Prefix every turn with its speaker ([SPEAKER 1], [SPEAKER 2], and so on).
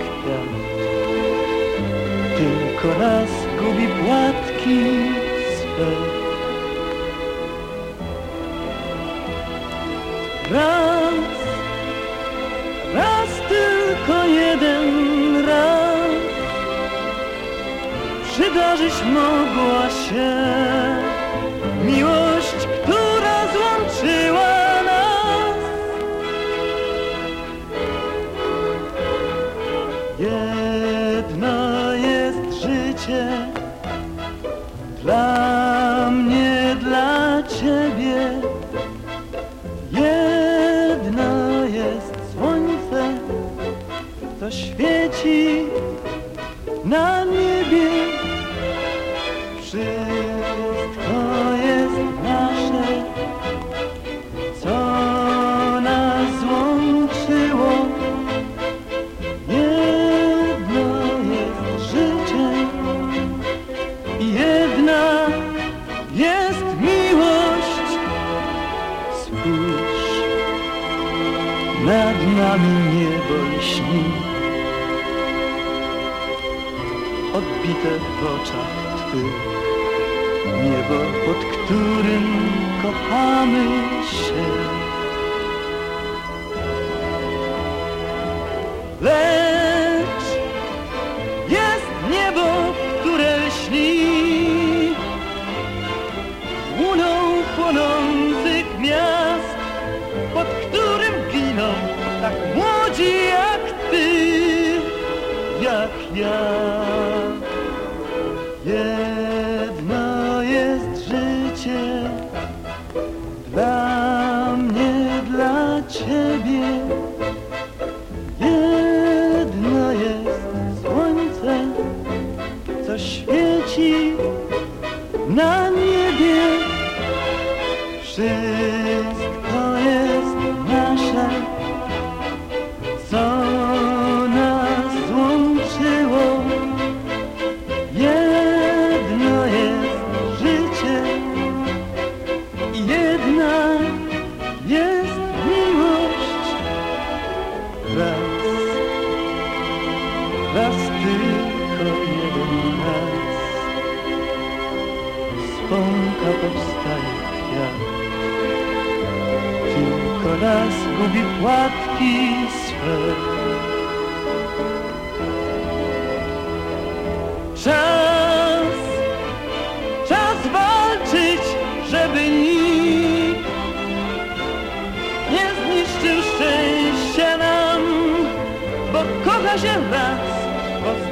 [SPEAKER 1] kwiat. Tylko raz gubi płatki swe. Raz, raz tylko jeden raz Przydarzyć mogła się Miłość, Jedno jest życie Dla mnie, dla Ciebie. Jedno jest słońce To świeci na niebie nad nami niebo lśni Odbite w oczach Twych Niebo, pod którym kochamy się Jedno jest życie Dla mnie, dla ciebie. Jedno jest słońce Co świeci na niebie Raz Raz tylko jeden raz. Z pąka powstaje kwiat Tylko raz gubi płatki swe Jealous. was